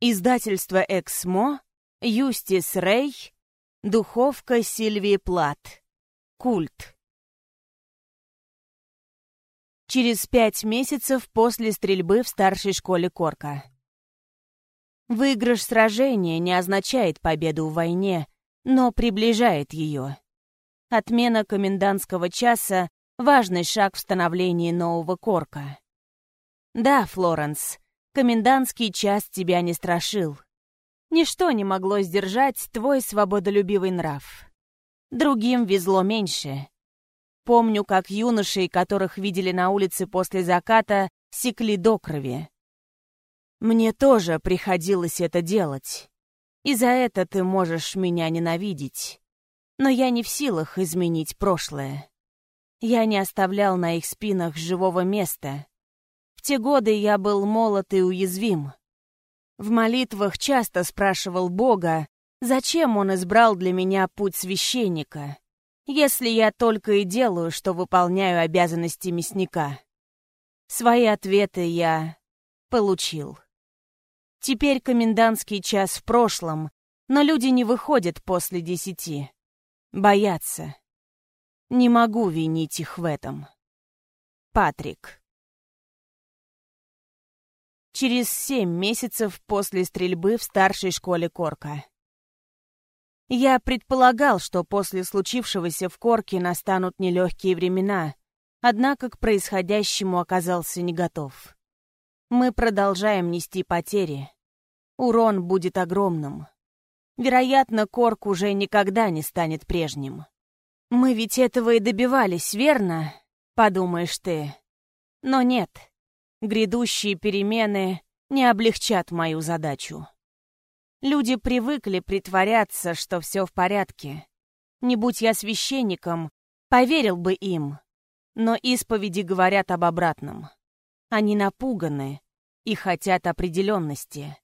Издательство «Эксмо», Юстис Рэй, Духовка Сильвии Плат. Культ. Через пять месяцев после стрельбы в старшей школе Корка. Выигрыш сражения не означает победу в войне, но приближает ее. Отмена комендантского часа — важный шаг в становлении нового Корка. Да, Флоренс, комендантский час тебя не страшил. Ничто не могло сдержать твой свободолюбивый нрав. Другим везло меньше. Помню, как юношей, которых видели на улице после заката, секли до крови. Мне тоже приходилось это делать. И за это ты можешь меня ненавидеть. Но я не в силах изменить прошлое. Я не оставлял на их спинах живого места. В те годы я был молод и уязвим. В молитвах часто спрашивал Бога, зачем Он избрал для меня путь священника, если я только и делаю, что выполняю обязанности мясника. Свои ответы я получил. Теперь комендантский час в прошлом, но люди не выходят после десяти. Боятся. Не могу винить их в этом. Патрик. Через семь месяцев после стрельбы в старшей школе Корка. Я предполагал, что после случившегося в Корке настанут нелегкие времена, однако к происходящему оказался не готов. Мы продолжаем нести потери. Урон будет огромным. Вероятно, Корк уже никогда не станет прежним. Мы ведь этого и добивались, верно? Подумаешь ты. Но нет. Грядущие перемены не облегчат мою задачу. Люди привыкли притворяться, что все в порядке. Не будь я священником, поверил бы им. Но исповеди говорят об обратном. Они напуганы и хотят определенности.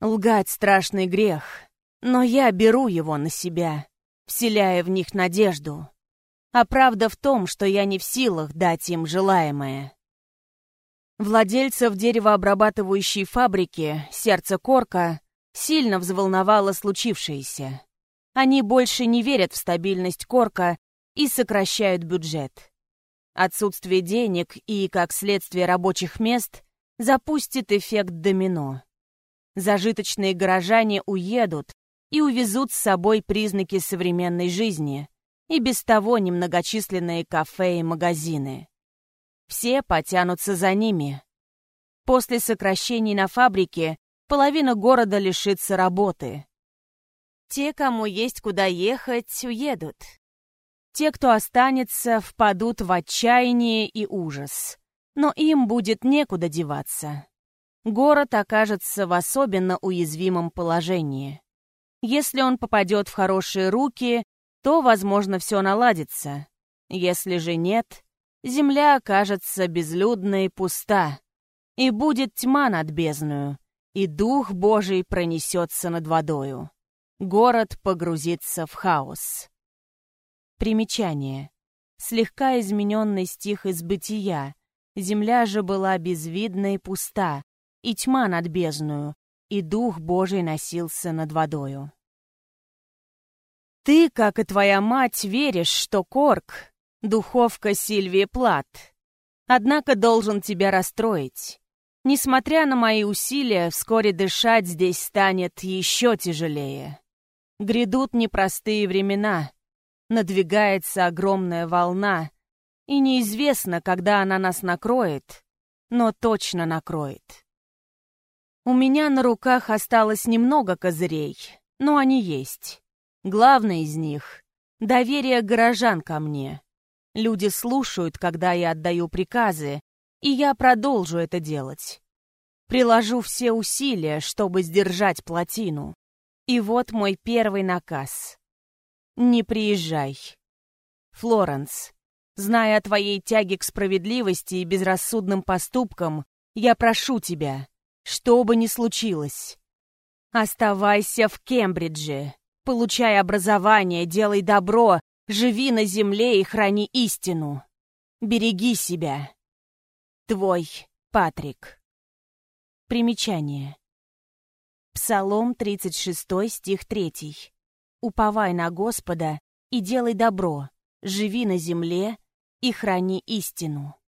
Лгать — страшный грех, но я беру его на себя, вселяя в них надежду. А правда в том, что я не в силах дать им желаемое. Владельцев деревообрабатывающей фабрики «Сердце Корка» сильно взволновало случившееся. Они больше не верят в стабильность Корка и сокращают бюджет. Отсутствие денег и, как следствие рабочих мест, запустит эффект домино. Зажиточные горожане уедут и увезут с собой признаки современной жизни и без того немногочисленные кафе и магазины. Все потянутся за ними. После сокращений на фабрике половина города лишится работы. Те, кому есть куда ехать, уедут. Те, кто останется, впадут в отчаяние и ужас. Но им будет некуда деваться. Город окажется в особенно уязвимом положении. Если он попадет в хорошие руки, то, возможно, все наладится. Если же нет, земля окажется безлюдной и пуста, и будет тьма над бездною, и Дух Божий пронесется над водою. Город погрузится в хаос. Примечание. Слегка измененный стих из бытия. Земля же была безвидна и пуста, и тьма над бездною, и Дух Божий носился над водою. Ты, как и твоя мать, веришь, что Корк духовка Сильвии Плат. Однако должен тебя расстроить. Несмотря на мои усилия, вскоре дышать здесь станет еще тяжелее. Грядут непростые времена, надвигается огромная волна, и неизвестно, когда она нас накроет, но точно накроет. У меня на руках осталось немного козырей, но они есть. Главный из них — доверие горожан ко мне. Люди слушают, когда я отдаю приказы, и я продолжу это делать. Приложу все усилия, чтобы сдержать плотину. И вот мой первый наказ. Не приезжай. Флоренс, зная о твоей тяге к справедливости и безрассудным поступкам, я прошу тебя, что бы ни случилось, оставайся в Кембридже, получай образование, делай добро Живи на земле и храни истину. Береги себя. Твой Патрик. Примечание. Псалом 36, стих 3. «Уповай на Господа и делай добро, живи на земле и храни истину».